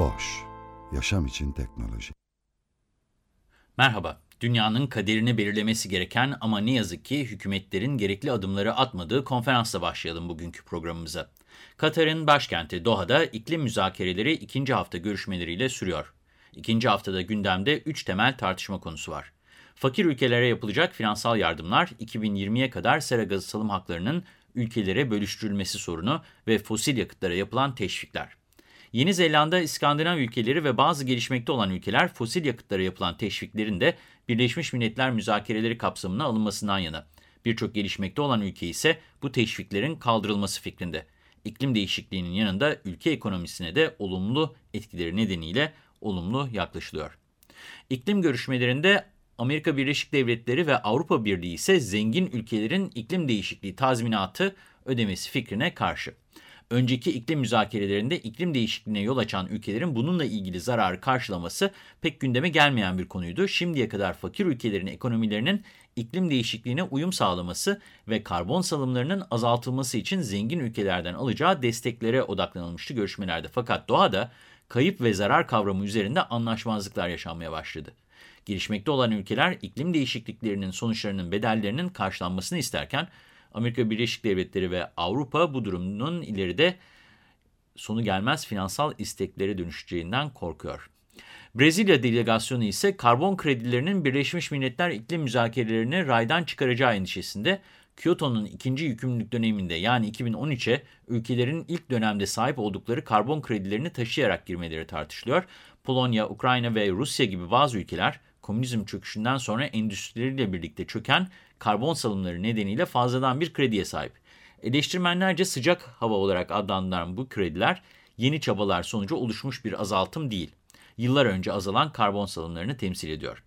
Boş, yaşam için teknoloji. Merhaba, dünyanın kaderini belirlemesi gereken ama ne yazık ki hükümetlerin gerekli adımları atmadığı konferansla başlayalım bugünkü programımıza. Katar'ın başkenti Doha'da iklim müzakereleri ikinci hafta görüşmeleriyle sürüyor. İkinci haftada gündemde üç temel tartışma konusu var. Fakir ülkelere yapılacak finansal yardımlar, 2020'ye kadar sera gazı salım haklarının ülkelere bölüştürülmesi sorunu ve fosil yakıtlara yapılan teşvikler. Yeni Zelanda, İskandinav ülkeleri ve bazı gelişmekte olan ülkeler fosil yakıtlara yapılan teşviklerin de Birleşmiş Milletler müzakereleri kapsamına alınmasından yana. Birçok gelişmekte olan ülke ise bu teşviklerin kaldırılması fikrinde. İklim değişikliğinin yanında ülke ekonomisine de olumlu etkileri nedeniyle olumlu yaklaşılıyor. İklim görüşmelerinde Amerika Birleşik Devletleri ve Avrupa Birliği ise zengin ülkelerin iklim değişikliği tazminatı ödemesi fikrine karşı. Önceki iklim müzakerelerinde iklim değişikliğine yol açan ülkelerin bununla ilgili zararı karşılaması pek gündeme gelmeyen bir konuydu. Şimdiye kadar fakir ülkelerin ekonomilerinin iklim değişikliğine uyum sağlaması ve karbon salımlarının azaltılması için zengin ülkelerden alacağı desteklere odaklanılmıştı görüşmelerde. Fakat doğada kayıp ve zarar kavramı üzerinde anlaşmazlıklar yaşanmaya başladı. Gelişmekte olan ülkeler iklim değişikliklerinin sonuçlarının bedellerinin karşılanmasını isterken Amerika Birleşik Devletleri ve Avrupa bu durumun ileride sonu gelmez finansal isteklere dönüşeceğinden korkuyor. Brezilya delegasyonu ise karbon kredilerinin Birleşmiş Milletler iklim müzakerelerini raydan çıkaracağı endişesinde Kyoto'nun ikinci yükümlülük döneminde yani 2013'e ülkelerin ilk dönemde sahip oldukları karbon kredilerini taşıyarak girmeleri tartışılıyor. Polonya, Ukrayna ve Rusya gibi bazı ülkeler komünizm çöküşünden sonra endüstrileriyle birlikte çöken karbon salımları nedeniyle fazladan bir krediye sahip. Eleştirmenlerce sıcak hava olarak adlandırılan bu krediler yeni çabalar sonucu oluşmuş bir azaltım değil. Yıllar önce azalan karbon salımlarını temsil ediyor.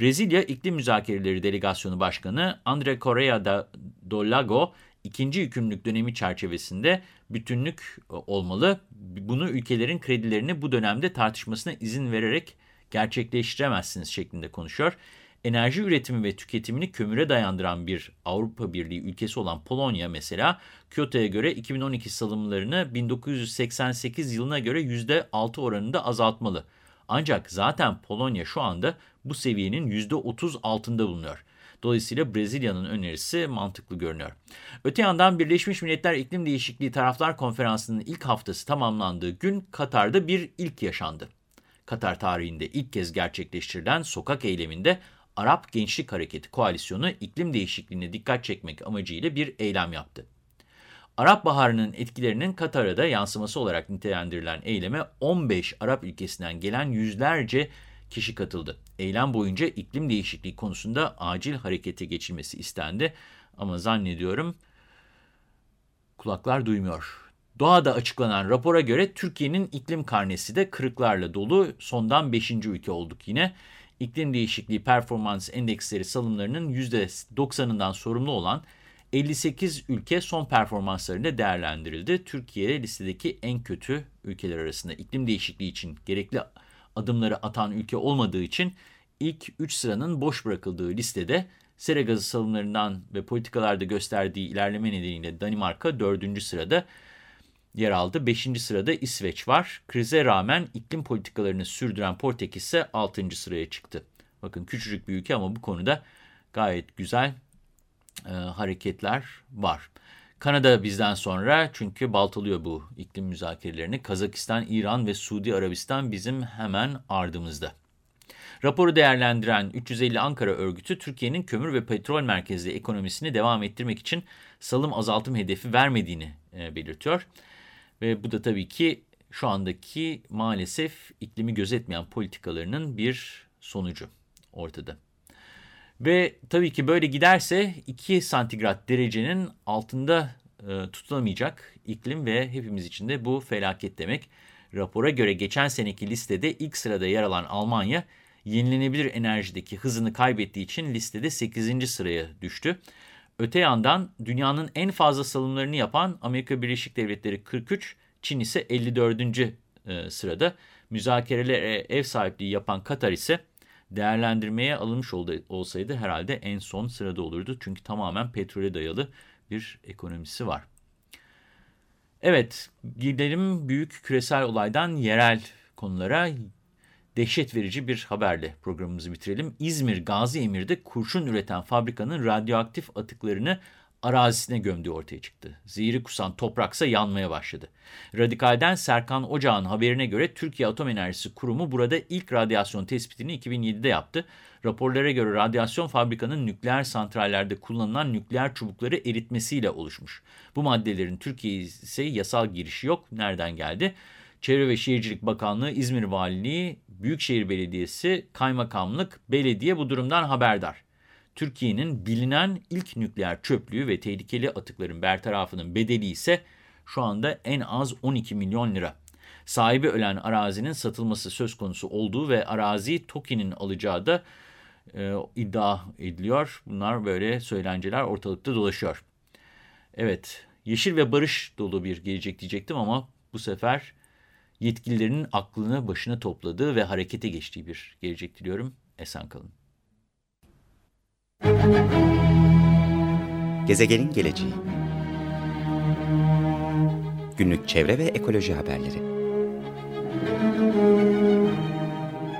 Brezilya İklim Müzakereleri Delegasyonu Başkanı Andre Correa do Lago, ikinci yükümlülük dönemi çerçevesinde bütünlük olmalı. Bunu ülkelerin kredilerini bu dönemde tartışmasına izin vererek gerçekleştiremezsiniz şeklinde konuşuyor. Enerji üretimi ve tüketimini kömüre dayandıran bir Avrupa Birliği ülkesi olan Polonya mesela Kyoto'ya göre 2012 salımlarını 1988 yılına göre %6 oranında azaltmalı. Ancak zaten Polonya şu anda bu seviyenin %30 altında bulunuyor. Dolayısıyla Brezilya'nın önerisi mantıklı görünüyor. Öte yandan Birleşmiş Milletler İklim Değişikliği Taraflar Konferansı'nın ilk haftası tamamlandığı gün Katar'da bir ilk yaşandı. Katar tarihinde ilk kez gerçekleştirilen sokak eyleminde Arap Gençlik Hareketi Koalisyonu iklim değişikliğine dikkat çekmek amacıyla bir eylem yaptı. Arap Baharı'nın etkilerinin Katar'a da yansıması olarak nitelendirilen eyleme 15 Arap ülkesinden gelen yüzlerce kişi katıldı. Eylem boyunca iklim değişikliği konusunda acil harekete geçilmesi istendi ama zannediyorum kulaklar duymuyor. Doğada açıklanan rapora göre Türkiye'nin iklim karnesi de kırıklarla dolu. Sondan 5. ülke olduk yine. İklim değişikliği performans endeksleri salımlarının %90'ından sorumlu olan 58 ülke son performanslarında değerlendirildi. Türkiye listedeki en kötü ülkeler arasında iklim değişikliği için gerekli adımları atan ülke olmadığı için ilk 3 sıranın boş bırakıldığı listede sera gazı salımlarından ve politikalarda gösterdiği ilerleme nedeniyle Danimarka 4. sırada yer aldı. 5. sırada İsveç var. Krize rağmen iklim politikalarını sürdüren Portekiz ise 6. sıraya çıktı. Bakın küçücük bir ülke ama bu konuda gayet güzel e, hareketler var. Kanada bizden sonra çünkü baltalıyor bu iklim müzakerelerini. Kazakistan, İran ve Suudi Arabistan bizim hemen ardımızda. Raporu değerlendiren 350 Ankara örgütü Türkiye'nin kömür ve petrol merkezli ekonomisini devam ettirmek için salım azaltım hedefi vermediğini e, belirtiyor. Ve bu da tabii ki şu andaki maalesef iklimi gözetmeyen politikalarının bir sonucu ortada. Ve tabii ki böyle giderse 2 santigrat derecenin altında e, tutulamayacak iklim ve hepimiz için de bu felaket demek. Rapora göre geçen seneki listede ilk sırada yer alan Almanya, yenilenebilir enerjideki hızını kaybettiği için listede 8. sıraya düştü. Öte yandan dünyanın en fazla salımlarını yapan Amerika Birleşik Devletleri 43, Çin ise 54. E, sırada. Müzakerelere ev sahipliği yapan Katar ise değerlendirmeye alınmış olsaydı herhalde en son sırada olurdu. Çünkü tamamen petrole dayalı bir ekonomisi var. Evet, gidelim büyük küresel olaydan yerel konulara. Dehşet verici bir haberle programımızı bitirelim. İzmir Gazi Emir'de kurşun üreten fabrikanın radyoaktif atıklarını arazisine gömdüğü ortaya çıktı. Zehri kusan topraksa yanmaya başladı. Radikal'den Serkan Ocağ'ın haberine göre Türkiye Atom Enerjisi Kurumu burada ilk radyasyon tespitini 2007'de yaptı. Raporlara göre radyasyon fabrikanın nükleer santrallerde kullanılan nükleer çubukları eritmesiyle oluşmuş. Bu maddelerin Türkiye ise yasal girişi yok. Nereden geldi? Çevre ve Şehircilik Bakanlığı, İzmir Valiliği, Büyükşehir Belediyesi, Kaymakamlık, Belediye bu durumdan haberdar. Türkiye'nin bilinen ilk nükleer çöplüğü ve tehlikeli atıkların bertarafının bedeli ise şu anda en az 12 milyon lira. Sahibi ölen arazinin satılması söz konusu olduğu ve arazi TOKİ'nin alacağı da e, iddia ediliyor. Bunlar böyle söylenceler ortalıkta dolaşıyor. Evet, yeşil ve barış dolu bir gelecek diyecektim ama bu sefer yetkililerin aklını başına topladığı ve harekete geçtiği bir gelecek diliyorum. Esen kalın. Gezegenin geleceği Günlük çevre ve ekoloji haberleri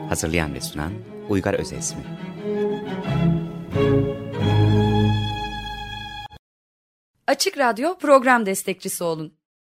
Hazırlayan ve sunan Uygar Özesmi Açık Radyo program destekçisi olun.